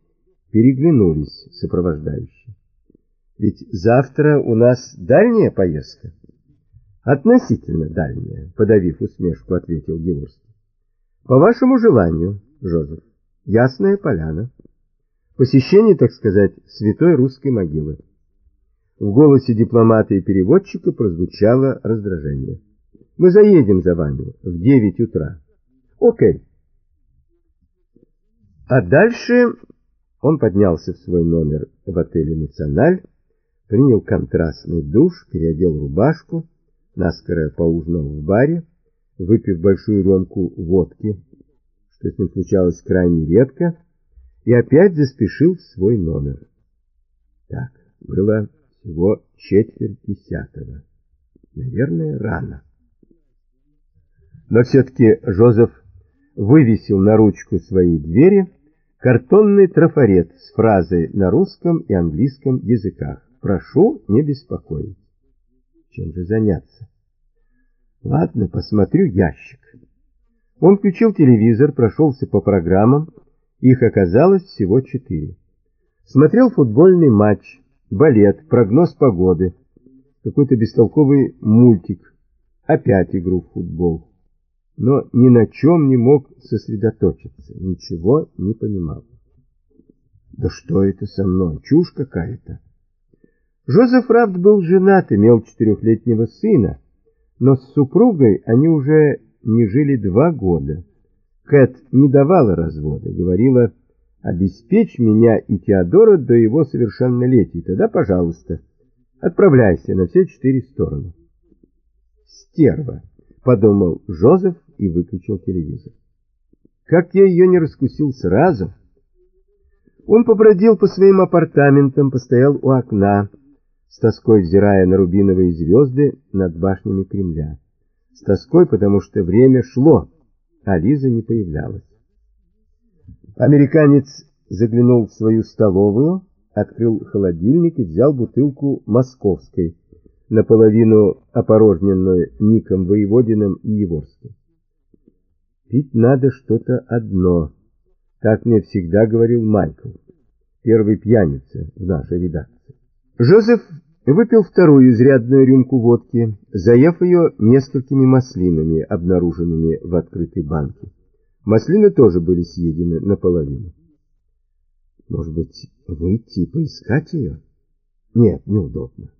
переглянулись сопровождающие. Ведь завтра у нас дальняя поездка. Относительно дальняя, подавив усмешку, ответил Еворский. По вашему желанию, Жозеф, Ясная Поляна. Посещение, так сказать, святой русской могилы. В голосе дипломата и переводчика прозвучало раздражение. Мы заедем за вами в девять утра. Окей. А дальше он поднялся в свой номер в отеле «Националь», принял контрастный душ, переодел рубашку, наскоро поужинал в баре, выпив большую рюмку водки, что с ним случалось крайне редко, и опять заспешил в свой номер. Так, было всего четверть десятого. Наверное, рано. Но все-таки Жозеф вывесил на ручку своей двери картонный трафарет с фразой на русском и английском языках «Прошу не беспокоить». Чем же заняться? Ладно, посмотрю ящик. Он включил телевизор, прошелся по программам, их оказалось всего четыре. Смотрел футбольный матч, балет, прогноз погоды, какой-то бестолковый мультик, опять игру в футбол. Но ни на чем не мог сосредоточиться, ничего не понимал. Да что это со мной? Чушь какая-то. Жозеф Рафт был женат, имел четырехлетнего сына, но с супругой они уже не жили два года. Кэт не давала развода, говорила, обеспечь меня и Теодора до его совершеннолетия, тогда, пожалуйста, отправляйся на все четыре стороны. Стерва, подумал Жозеф и выключил телевизор. Как я ее не раскусил сразу. Он побродил по своим апартаментам, постоял у окна, с тоской взирая на рубиновые звезды над башнями Кремля. С тоской, потому что время шло, а Лиза не появлялась. Американец заглянул в свою столовую, открыл холодильник и взял бутылку московской, наполовину опорожненную Ником Воеводиным и Еворским. Пить надо что-то одно, так мне всегда говорил Майкл, первый пьяница в нашей редакции. Жозеф выпил вторую изрядную рюмку водки, заев ее несколькими маслинами, обнаруженными в открытой банке. Маслины тоже были съедены наполовину. Может быть, выйти и поискать ее? Нет, неудобно.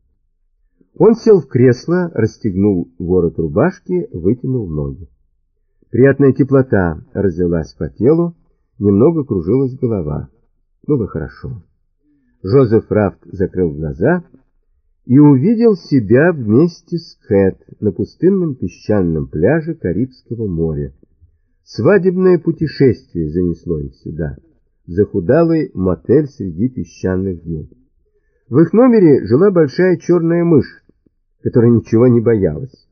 Он сел в кресло, расстегнул ворот рубашки, вытянул ноги. Приятная теплота разлилась по телу, немного кружилась голова. Было хорошо. Жозеф Рафт закрыл глаза и увидел себя вместе с Кэт на пустынном песчаном пляже Карибского моря. Свадебное путешествие занесло их сюда, захудалый мотель среди песчаных дюн. В их номере жила большая черная мышь, которая ничего не боялась,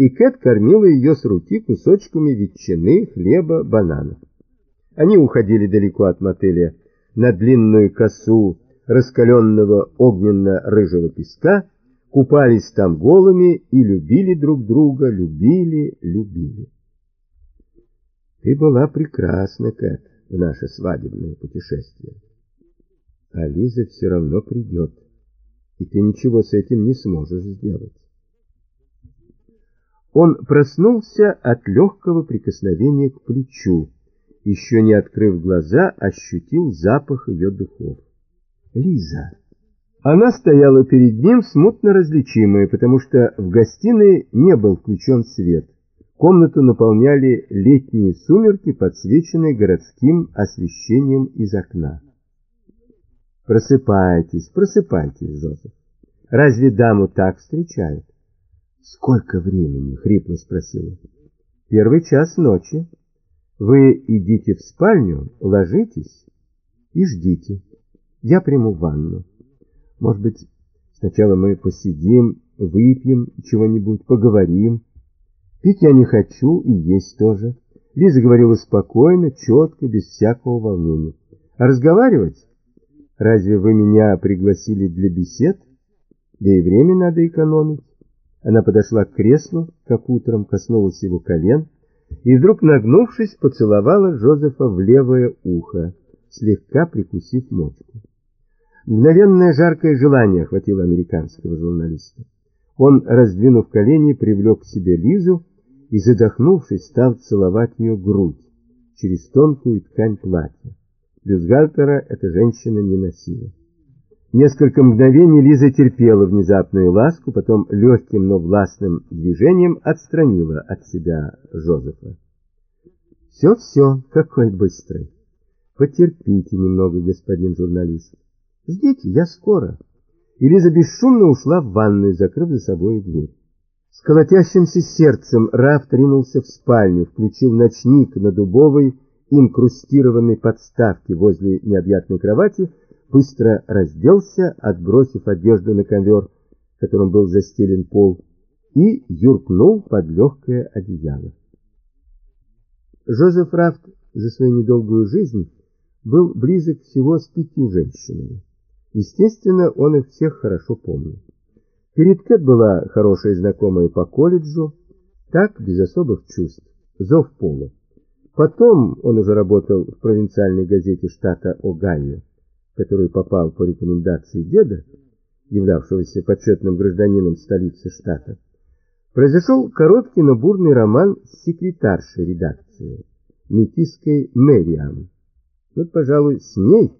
и Кэт кормила ее с руки кусочками ветчины, хлеба, бананов. Они уходили далеко от мотеля на длинную косу раскаленного огненно-рыжего песка, купались там голыми и любили друг друга, любили, любили. Ты была прекрасна, Кэт, в наше свадебное путешествие. А Лиза все равно придет, и ты ничего с этим не сможешь сделать. Он проснулся от легкого прикосновения к плечу, еще не открыв глаза, ощутил запах ее духов. Лиза. Она стояла перед ним смутно различимая, потому что в гостиной не был включен свет. Комнату наполняли летние сумерки, подсвеченные городским освещением из окна. Просыпайтесь, просыпайтесь, Жозеф. Разве даму так встречают? Сколько времени? хрипло спросила. Первый час ночи. Вы идите в спальню, ложитесь и ждите. Я приму ванну. Может быть, сначала мы посидим, выпьем чего-нибудь, поговорим. Пить я не хочу и есть тоже. Лиза говорила спокойно, четко, без всякого волнения. А разговаривать? Разве вы меня пригласили для бесед? Да и время надо экономить. Она подошла к креслу, как утром коснулась его колен, и вдруг, нагнувшись, поцеловала Жозефа в левое ухо, слегка прикусив мочку. Мгновенное жаркое желание охватило американского журналиста. Он, раздвинув колени, привлек к себе Лизу и, задохнувшись, стал целовать ее грудь через тонкую ткань платья. Бюстгальтера эта женщина не носила. Несколько мгновений Лиза терпела внезапную ласку, потом легким, но властным движением отстранила от себя Жозефа. «Все-все, какой быстрый! Потерпите немного, господин журналист. Ждите, я скоро». И Лиза бесшумно ушла в ванную, закрыв за собой дверь. С колотящимся сердцем Рафт ринулся в спальню, включил ночник на дубовой инкрустированной подставке возле необъятной кровати, быстро разделся, отбросив одежду на ковер, которым был застелен пол, и юркнул под легкое одеяло. Жозеф Рафт за свою недолгую жизнь был близок всего с пятью женщинами. Естественно, он их всех хорошо помнил. Перед Кэт была хорошая знакомая по колледжу, так, без особых чувств, зов пола. Потом он уже работал в провинциальной газете штата Огайо, в которую попал по рекомендации деда, являвшегося почетным гражданином столицы штата. Произошел короткий, но бурный роман с секретаршей редакции, метиской Мэриам. Вот, пожалуй, с ней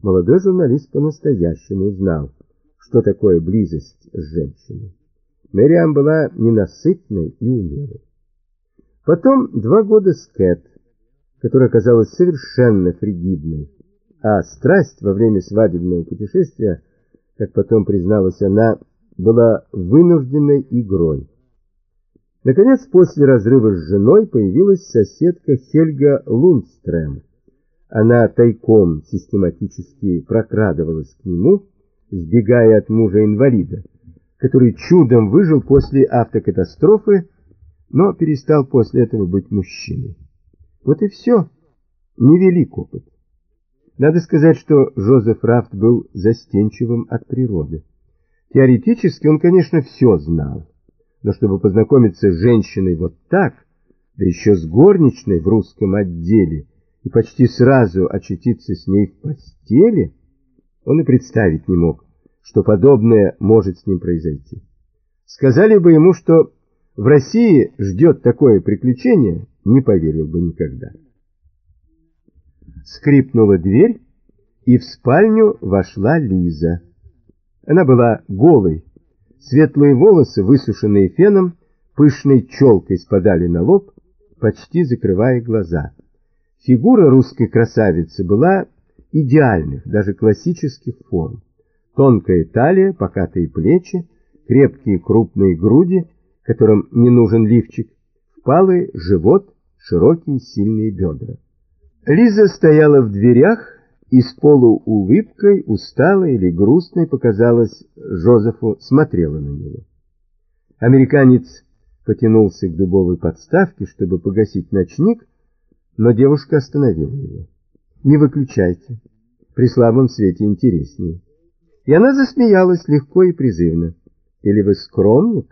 молодой журналист по-настоящему узнал, что такое близость с женщиной. Мэриам была ненасытной и умелой. Потом два года с Кэт, которая оказалась совершенно фригидной, а страсть во время свадебного путешествия, как потом призналась она, была вынужденной игрой. Наконец, после разрыва с женой появилась соседка Хельга Лундстрем. Она тайком систематически прокрадывалась к нему, сбегая от мужа-инвалида, который чудом выжил после автокатастрофы, но перестал после этого быть мужчиной. Вот и все. Невелик опыт. Надо сказать, что Жозеф Рафт был застенчивым от природы. Теоретически он, конечно, все знал, но чтобы познакомиться с женщиной вот так, да еще с горничной в русском отделе, и почти сразу очутиться с ней в постели, он и представить не мог, что подобное может с ним произойти. Сказали бы ему, что в России ждет такое приключение, не поверил бы никогда. Скрипнула дверь, и в спальню вошла Лиза. Она была голой, светлые волосы, высушенные феном, пышной челкой спадали на лоб, почти закрывая глаза. Фигура русской красавицы была идеальных, даже классических форм. Тонкая талия, покатые плечи, крепкие крупные груди, которым не нужен лифчик, впалый живот, широкие сильные бедра. Лиза стояла в дверях и с полуулыбкой, усталой или грустной, показалось, Жозефу смотрела на него. Американец потянулся к дубовой подставке, чтобы погасить ночник, но девушка остановила его. «Не выключайте. При слабом свете интереснее». И она засмеялась легко и призывно. «Или вы скромник?»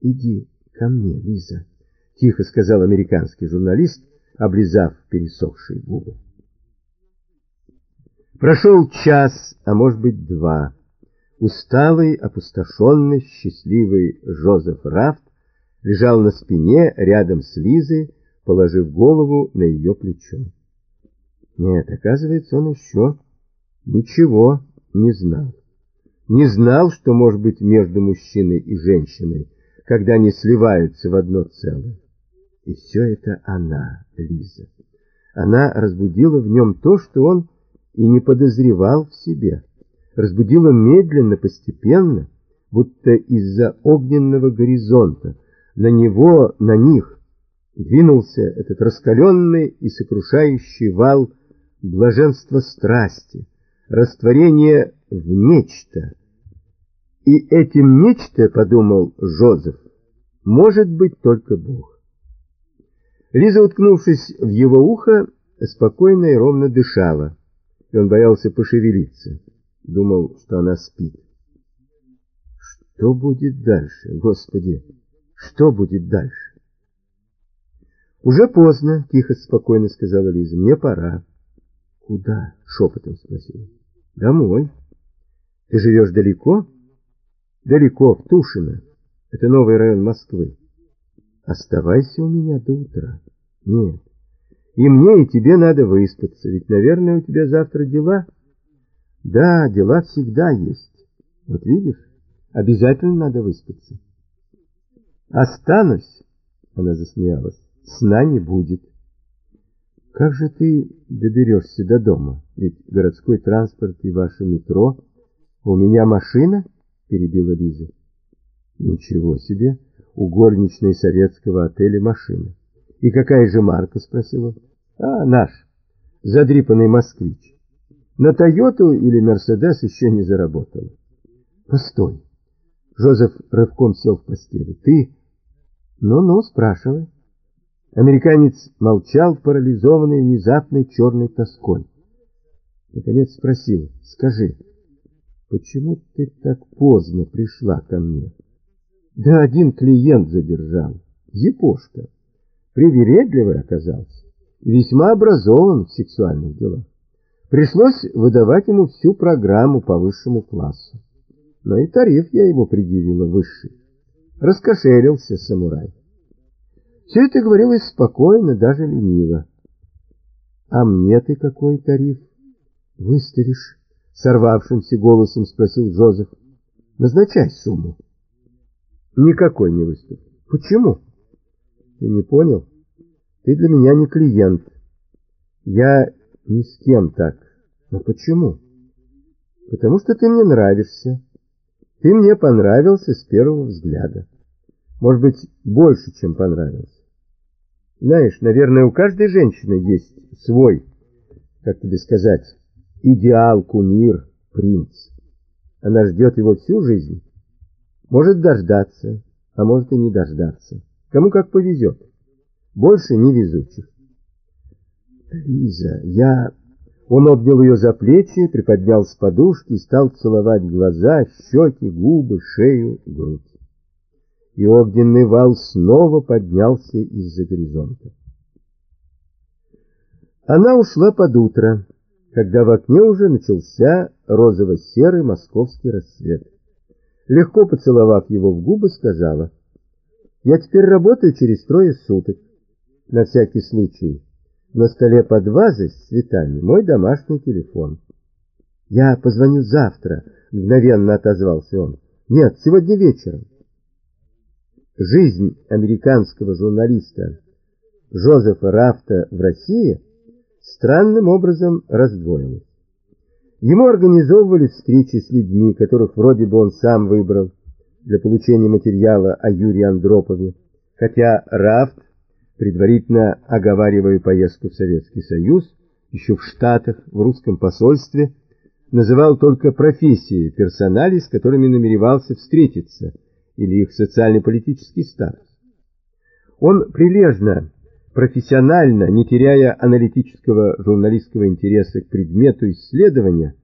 «Иди ко мне, Лиза», — тихо сказал американский журналист, облизав пересохшие губы. Прошел час, а может быть два. Усталый, опустошенный, счастливый Жозеф Рафт лежал на спине рядом с Лизой, положив голову на ее плечо. Нет, оказывается, он еще ничего не знал. Не знал, что может быть между мужчиной и женщиной, когда они сливаются в одно целое. И все это она, Лиза. Она разбудила в нем то, что он и не подозревал в себе. Разбудила медленно, постепенно, будто из-за огненного горизонта. На него, на них двинулся этот раскаленный и сокрушающий вал блаженства страсти, растворение в нечто. И этим нечто, подумал Жозеф, может быть только Бог. Лиза, уткнувшись в его ухо, спокойно и ровно дышала, и он боялся пошевелиться, думал, что она спит. Что будет дальше, Господи? Что будет дальше? «Уже поздно», — тихо, спокойно сказала Лиза. «Мне пора». «Куда?» — шепотом спросил. «Домой». «Ты живешь далеко?» «Далеко, в Тушино. Это новый район Москвы». «Оставайся у меня до утра». «Нет. И мне, и тебе надо выспаться, ведь, наверное, у тебя завтра дела». «Да, дела всегда есть. Вот видишь, обязательно надо выспаться». «Останусь», — она засмеялась сна не будет. Как же ты доберешься до дома? Ведь городской транспорт и ваше метро. У меня машина, перебила Лиза. Ничего себе, у горничной советского отеля машина. И какая же марка, спросил он. А, наш, задрипанный москвич. На Тойоту или Мерседес еще не заработал. Постой. Жозеф рывком сел в постели. Ты... Ну-ну, спрашивай. Американец молчал, парализованный внезапной черной тоской. Наконец спросил, скажи, почему ты так поздно пришла ко мне? Да один клиент задержал, Япошка. Привередливый оказался, весьма образован в сексуальных делах. Пришлось выдавать ему всю программу по высшему классу. Но и тариф я ему предъявила высший. Раскошелился самурай. Все это говорилось спокойно, даже лениво. «А мне ты какой тариф выставишь?» Сорвавшимся голосом спросил Джозеф. «Назначай сумму». «Никакой не выставлю». «Почему?» «Ты не понял? Ты для меня не клиент. Я ни с кем так. Но почему?» «Потому что ты мне нравишься. Ты мне понравился с первого взгляда. Может быть, больше, чем понравился. Знаешь, наверное, у каждой женщины есть свой, как тебе сказать, идеал, кумир, принц. Она ждет его всю жизнь. Может дождаться, а может и не дождаться. Кому как повезет. Больше не везучих. Лиза, я... Он обнял ее за плечи, приподнял с подушки и стал целовать глаза, щеки, губы, шею, грудь и огненный вал снова поднялся из-за горизонта. Она ушла под утро, когда в окне уже начался розово-серый московский рассвет. Легко поцеловав его в губы, сказала, «Я теперь работаю через трое суток. На всякий случай. На столе под вазой с цветами мой домашний телефон». «Я позвоню завтра», — мгновенно отозвался он. «Нет, сегодня вечером» жизнь американского журналиста Жозефа Рафта в России странным образом раздвоилась. Ему организовывали встречи с людьми, которых вроде бы он сам выбрал для получения материала о Юрии Андропове, хотя Рафт, предварительно оговаривая поездку в Советский Союз, еще в Штатах, в русском посольстве, называл только профессии персоналей, с которыми намеревался встретиться – или их социально-политический статус. Он прилежно, профессионально, не теряя аналитического журналистского интереса к предмету исследования,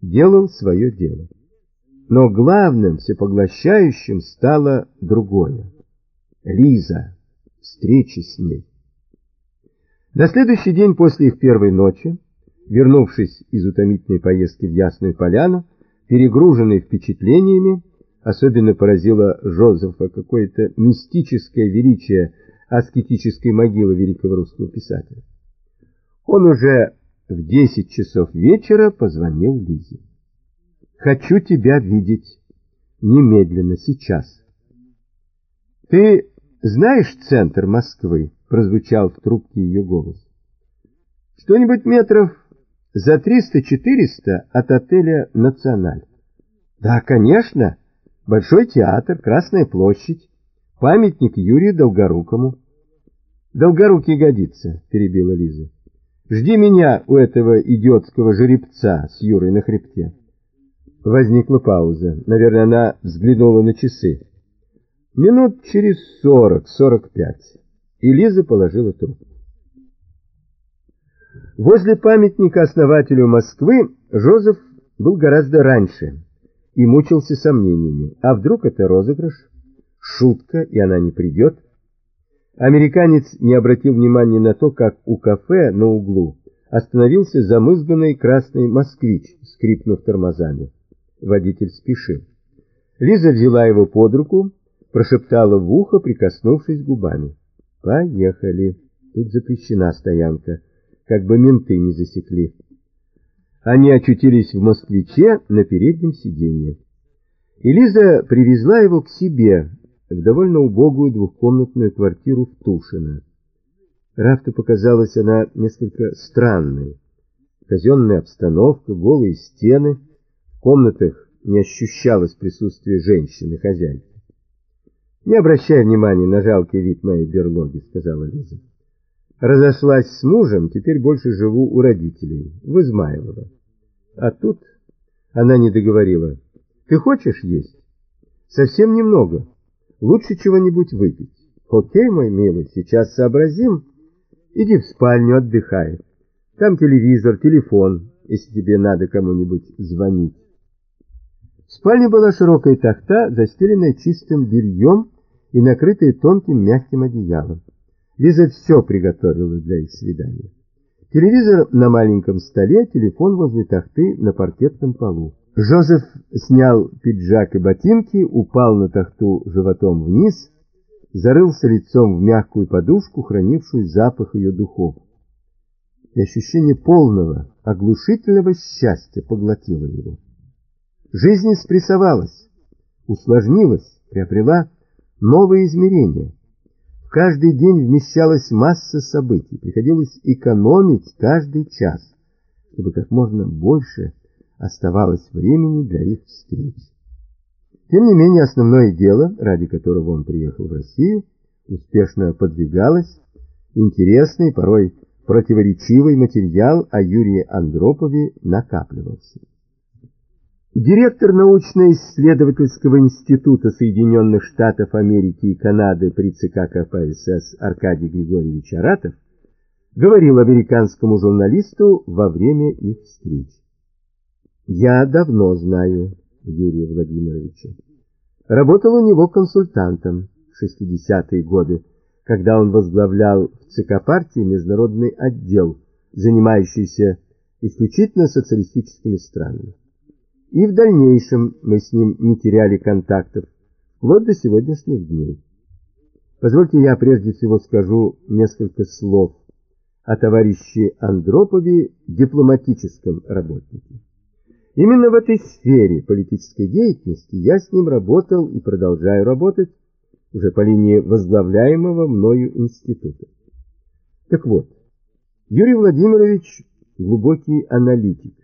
делал свое дело. Но главным, всепоглощающим стало другое. Лиза, встречи с ней. На следующий день после их первой ночи, вернувшись из утомительной поездки в Ясную Поляну, перегруженный впечатлениями, Особенно поразило Жозефа какое-то мистическое величие аскетической могилы великого русского писателя. Он уже в десять часов вечера позвонил Лизе. «Хочу тебя видеть. Немедленно, сейчас». «Ты знаешь центр Москвы?» — прозвучал в трубке ее голос. «Что-нибудь метров за 300-400 от отеля «Националь». «Да, конечно». Большой театр, Красная площадь, памятник Юрию Долгорукому. Долгорукий годится, перебила Лиза. Жди меня у этого идиотского жеребца с Юрой на хребте. Возникла пауза. Наверное, она взглянула на часы. Минут через сорок, сорок пять. И Лиза положила трубку. Возле памятника основателю Москвы Жозеф был гораздо раньше и мучился сомнениями. А вдруг это розыгрыш? Шутка, и она не придет? Американец не обратил внимания на то, как у кафе на углу остановился замызганный красный москвич, скрипнув тормозами. Водитель спешил. Лиза взяла его под руку, прошептала в ухо, прикоснувшись губами. «Поехали. Тут запрещена стоянка, как бы менты не засекли». Они очутились в «Москвиче» на переднем сиденье. И Лиза привезла его к себе в довольно убогую двухкомнатную квартиру в Тушино. Рафту показалась она несколько странной. Казенная обстановка, голые стены, в комнатах не ощущалось присутствия женщины-хозяйки. Не обращай внимания на жалкий вид моей берлоги, сказала Лиза. Разошлась с мужем, теперь больше живу у родителей, в Измайлово. А тут она не договорила. Ты хочешь есть? Совсем немного. Лучше чего-нибудь выпить. Окей, мой милый, сейчас сообразим. Иди в спальню, отдыхай. Там телевизор, телефон, если тебе надо кому-нибудь звонить. В спальне была широкая тахта, застеленная чистым бельем, и накрытые тонким мягким одеялом. Лиза все приготовила для их свидания. Телевизор на маленьком столе, телефон возле тахты на паркетном полу. Жозеф снял пиджак и ботинки, упал на тахту животом вниз, зарылся лицом в мягкую подушку, хранившую запах ее духов. И ощущение полного, оглушительного счастья поглотило его. Жизнь спрессовалась, усложнилась, приобрела новые измерения. В каждый день вмещалась масса событий, приходилось экономить каждый час, чтобы как можно больше оставалось времени для их встреч. Тем не менее, основное дело, ради которого он приехал в Россию, успешно подвигалось, интересный, порой противоречивый материал о Юрии Андропове накапливался. Директор научно-исследовательского института Соединенных Штатов Америки и Канады при ЦК КПСС Аркадий Григорьевич Аратов говорил американскому журналисту во время их встреч. «Я давно знаю Юрия Владимировича. Работал у него консультантом в 60-е годы, когда он возглавлял в ЦК партии международный отдел, занимающийся исключительно социалистическими странами. И в дальнейшем мы с ним не теряли контактов, вплоть до сегодняшних дней. Позвольте я прежде всего скажу несколько слов о товарище Андропове, дипломатическом работнике. Именно в этой сфере политической деятельности я с ним работал и продолжаю работать уже по линии возглавляемого мною института. Так вот, Юрий Владимирович глубокий аналитик,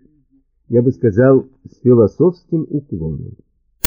я бы сказал, с философским уклоном.